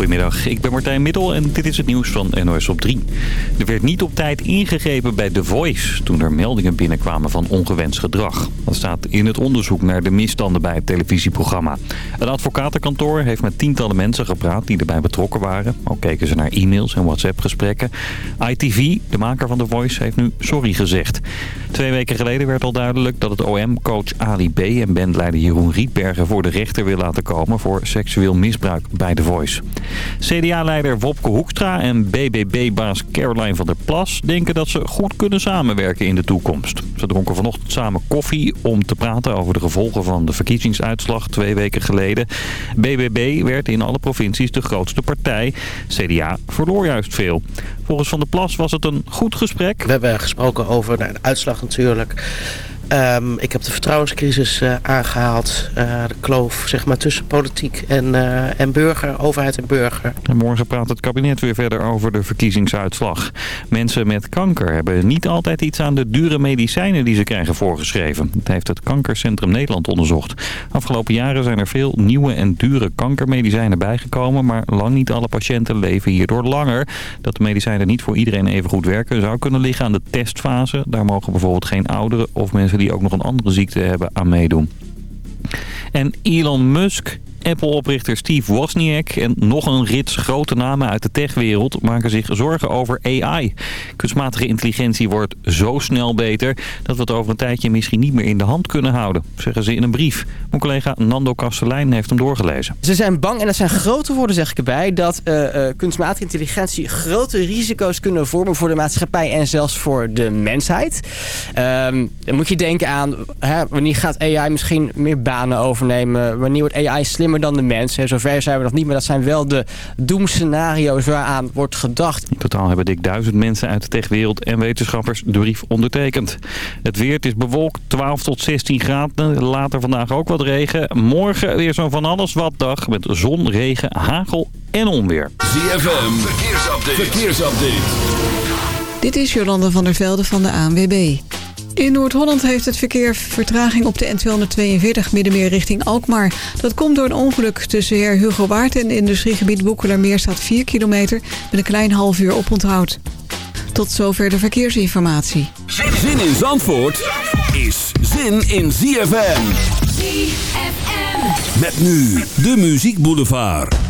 Goedemiddag, ik ben Martijn Middel en dit is het nieuws van NOS op 3. Er werd niet op tijd ingegrepen bij The Voice toen er meldingen binnenkwamen van ongewenst gedrag. Dat staat in het onderzoek naar de misstanden bij het televisieprogramma. Een advocatenkantoor heeft met tientallen mensen gepraat die erbij betrokken waren. Ook keken ze naar e-mails en WhatsApp-gesprekken. ITV, de maker van The Voice, heeft nu sorry gezegd. Twee weken geleden werd al duidelijk dat het OM-coach Ali B. en bandleider Jeroen Rietbergen voor de rechter wil laten komen voor seksueel misbruik bij The Voice. CDA-leider Wopke Hoekstra en BBB-baas Caroline van der Plas denken dat ze goed kunnen samenwerken in de toekomst. Ze dronken vanochtend samen koffie om te praten over de gevolgen van de verkiezingsuitslag twee weken geleden. BBB werd in alle provincies de grootste partij. CDA verloor juist veel. Volgens Van der Plas was het een goed gesprek. We hebben gesproken over de uitslag natuurlijk. Um, ik heb de vertrouwenscrisis uh, aangehaald. Uh, de kloof zeg maar, tussen politiek en, uh, en burger, overheid en burger. En morgen praat het kabinet weer verder over de verkiezingsuitslag. Mensen met kanker hebben niet altijd iets aan de dure medicijnen die ze krijgen voorgeschreven. Dat heeft het Kankercentrum Nederland onderzocht. Afgelopen jaren zijn er veel nieuwe en dure kankermedicijnen bijgekomen... maar lang niet alle patiënten leven hierdoor langer. Dat de medicijnen niet voor iedereen even goed werken zou kunnen liggen aan de testfase. Daar mogen bijvoorbeeld geen ouderen of mensen die ook nog een andere ziekte hebben aan meedoen. En Elon Musk Apple-oprichter Steve Wozniak en nog een rits grote namen uit de techwereld maken zich zorgen over AI. Kunstmatige intelligentie wordt zo snel beter dat we het over een tijdje misschien niet meer in de hand kunnen houden, zeggen ze in een brief. Mijn collega Nando Kastelein heeft hem doorgelezen. Ze zijn bang, en dat zijn grote woorden zeg ik erbij, dat uh, uh, kunstmatige intelligentie grote risico's kunnen vormen voor de maatschappij en zelfs voor de mensheid. Um, dan moet je denken aan, hè, wanneer gaat AI misschien meer banen overnemen, wanneer wordt AI slimmer dan de mens. Zover zijn we nog niet, maar dat zijn wel de doemscenario's waaraan wordt gedacht. In totaal hebben dik duizend mensen uit de techwereld en wetenschappers de brief ondertekend. Het weer is bewolkt, 12 tot 16 graden. Later vandaag ook wat regen. Morgen weer zo'n van alles wat dag met zon, regen, hagel en onweer. ZFM, verkeersupdate. verkeersupdate. Dit is Jolande van der Velde van de ANWB. In Noord-Holland heeft het verkeer vertraging op de N242 middenmeer richting Alkmaar. Dat komt door een ongeluk tussen Heer Hugo Waard en industriegebied Boekelermeer staat 4 kilometer met een klein half uur oponthoud. Tot zover de verkeersinformatie. Zin in Zandvoort is zin in ZFM. ZFM. Met nu de Muziek Boulevard.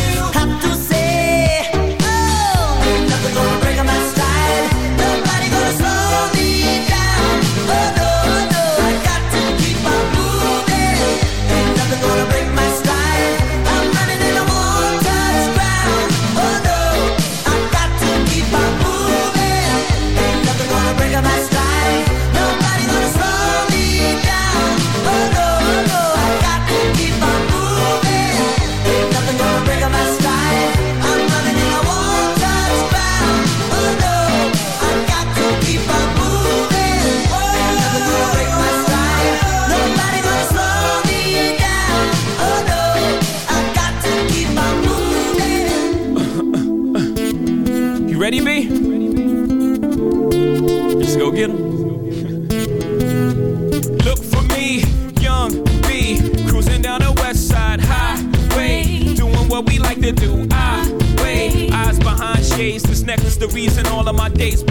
Ready, B? Let's go get 'em. Look for me, young B, cruising down the west side highway, doing what we like to do. I wait, eyes behind shades. This necklace, the reason all of my been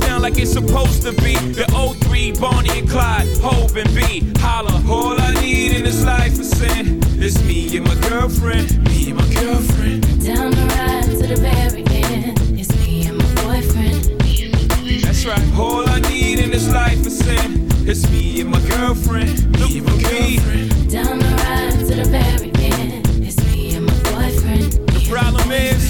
down like it's supposed to be. The O3, Bonnie and Clyde, Hov and B. Holla, all I need in this life is sin. It's me and my girlfriend, me and my girlfriend. Down the ride to the very end. It's me and my boyfriend. That's right. All I need in this life is sin. It's me and my girlfriend. Me and my girlfriend. Down the ride to the very end. It's me and my boyfriend. The problem is,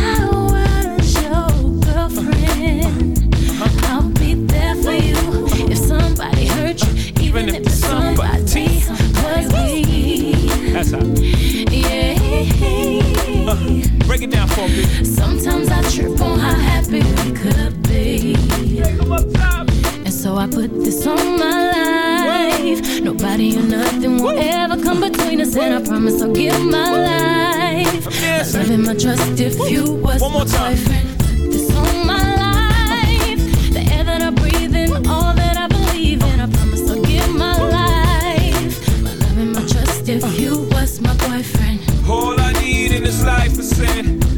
even if it's somebody was me. That's hot. Yeah. Uh, break it down for me. Sometimes I trip on how happy we could be. And so I put this on my life. Nobody or nothing will Whoa. ever come between us, Whoa. and I promise I'll give my life. I'm loving my trust if you was One more time. boyfriend. Put this on my life.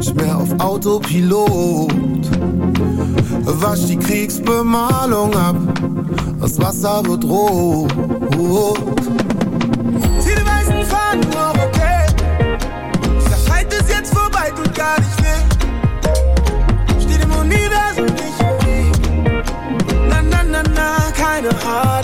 Ich mehr auf Autopilot. Wasch die Kriegsbemalung ab. Das Wasser wird rot. Zieh die weißen Fahnen hoch, okay. Der Fight ist jetzt vorbei, tut gar nicht weh. Steht im Universum nicht im Weg. Na, na, na, na, keine Harleys.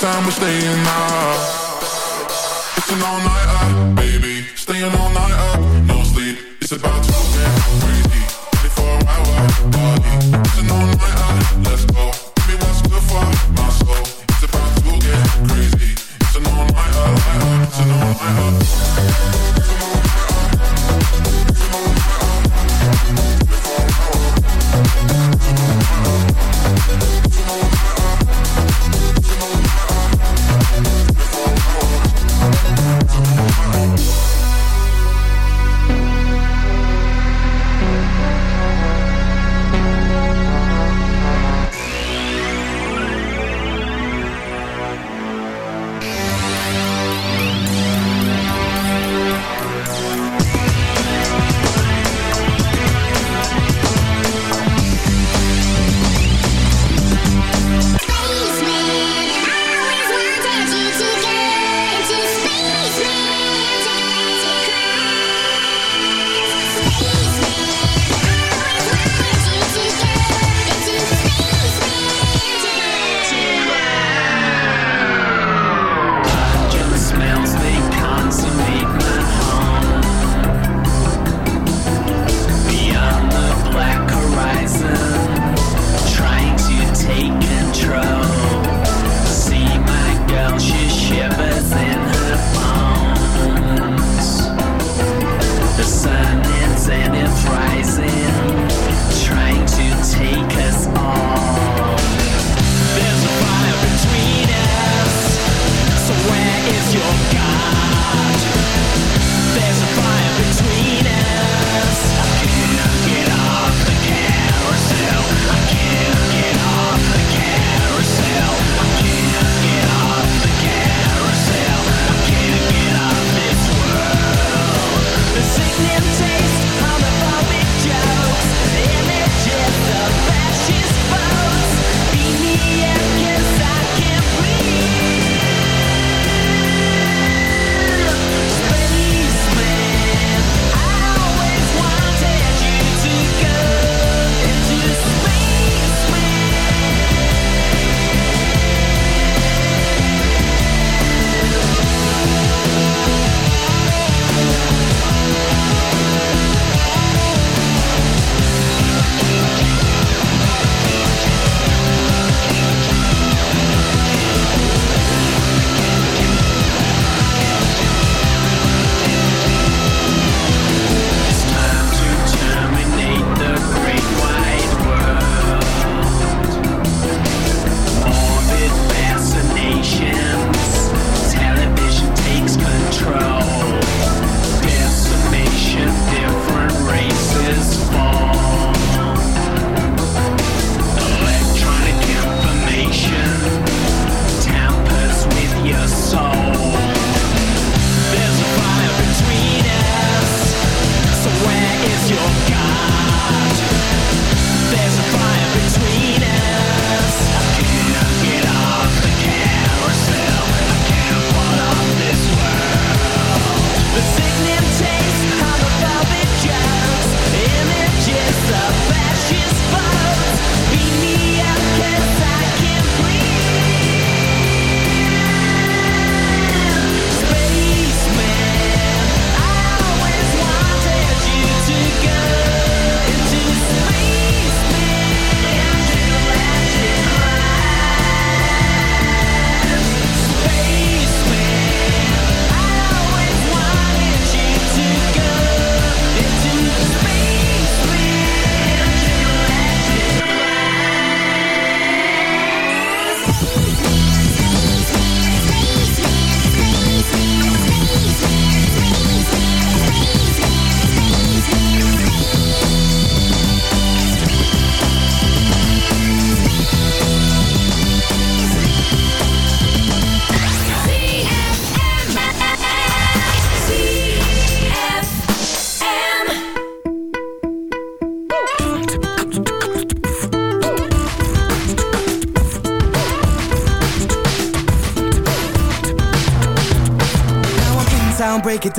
time we're staying up. It's an all-nighter, baby. Staying all-nighter, no sleep. It's about to get crazy. 24-hour party. It's an all-nighter, let's go. Give me what's good for my soul. It's about to get crazy. It's an all-nighter, it's an all-nighter.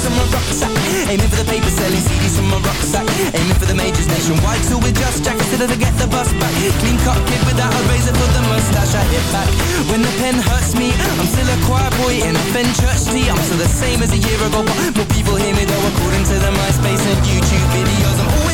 from my rucksack Aiming for the paper selling CDs from my rucksack Aiming for the majors nationwide So with just jackets till I get the bus back. Clean cut kid without a razor for the mustache I hit back. When the pen hurts me I'm still a choir boy in a Fen church tee I'm still the same as a year ago But more people hear me though According to the MySpace and YouTube videos. I'm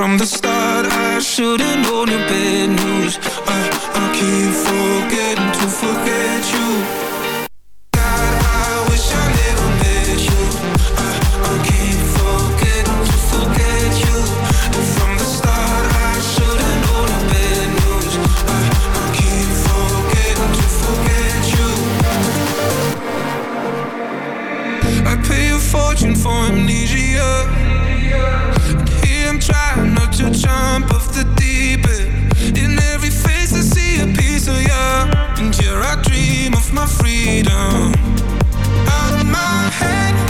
from the start, I should've known your bad news. I I wish I never met you. I keep forgetting to forget you. And from the start, I should've known your bad news. I keep forgetting to forget you. I pay a fortune for amnesia. And here I'm trying jump off the deep end. In every face I see a piece of you. And here I dream of my freedom. Out of my head.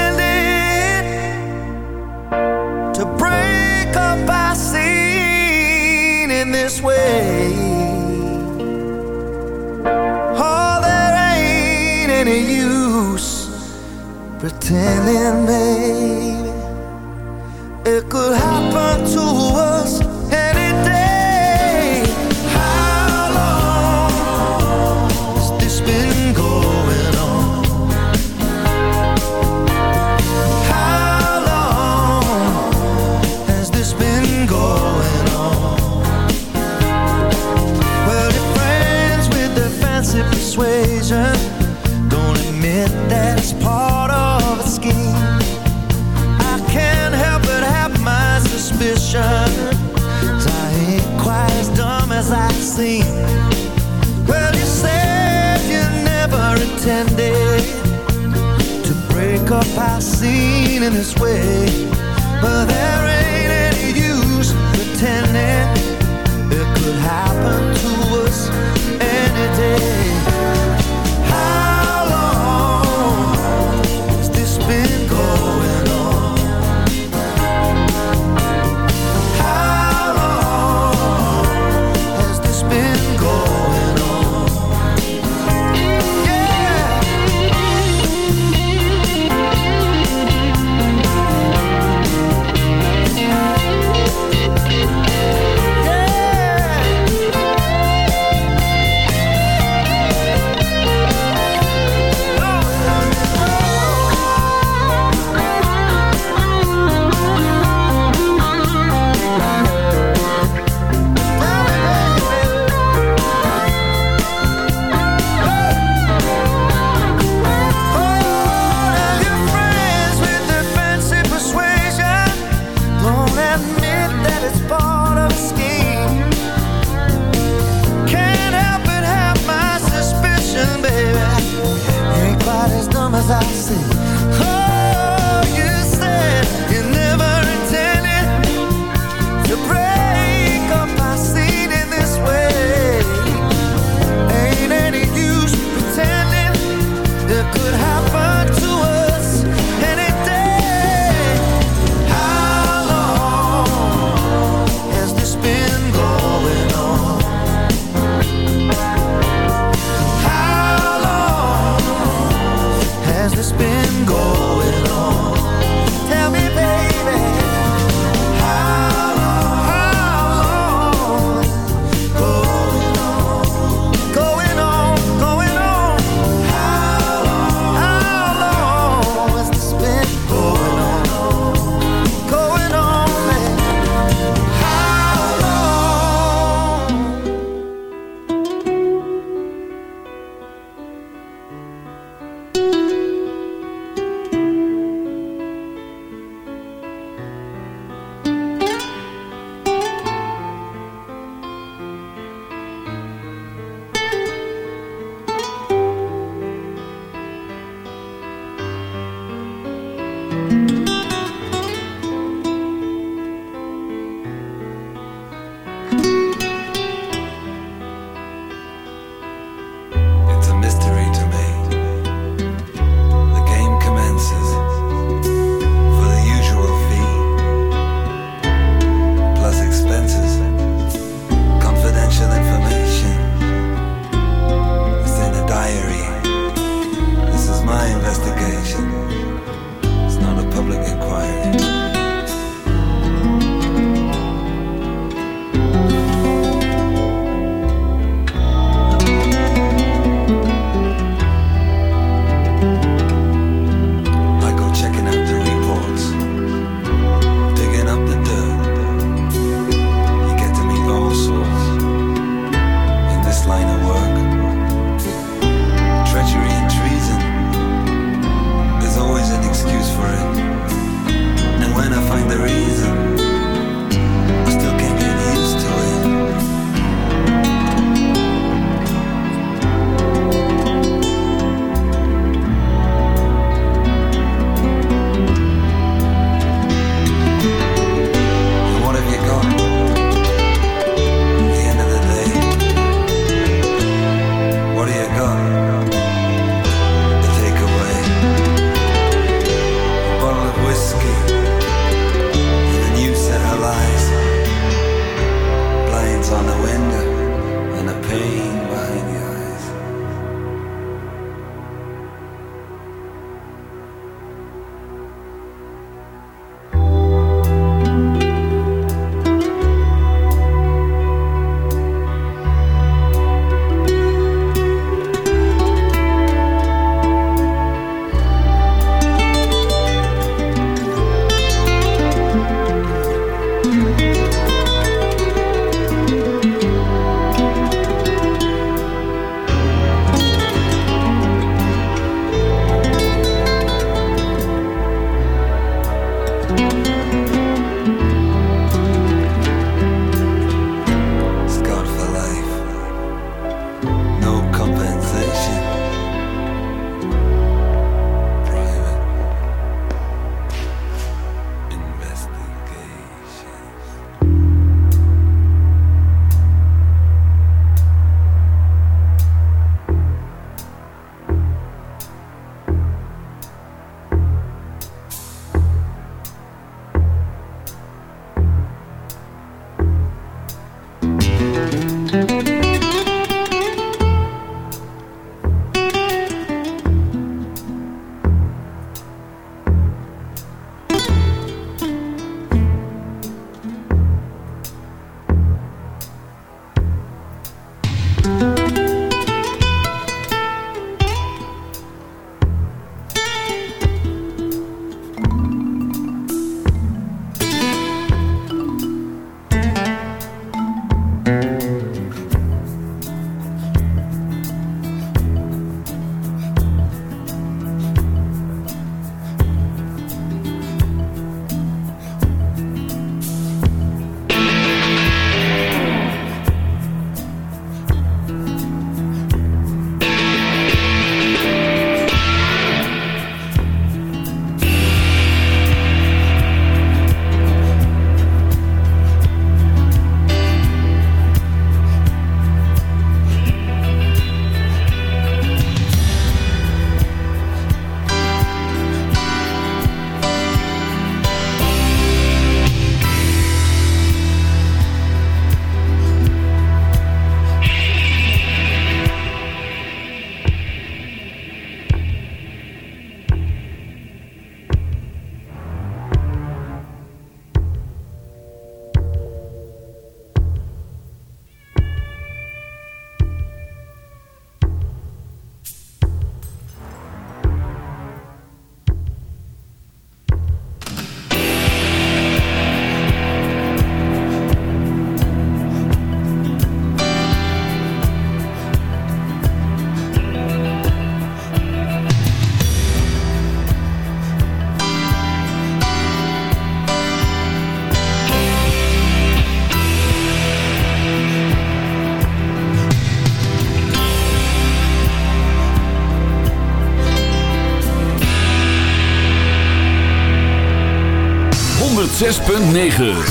106.9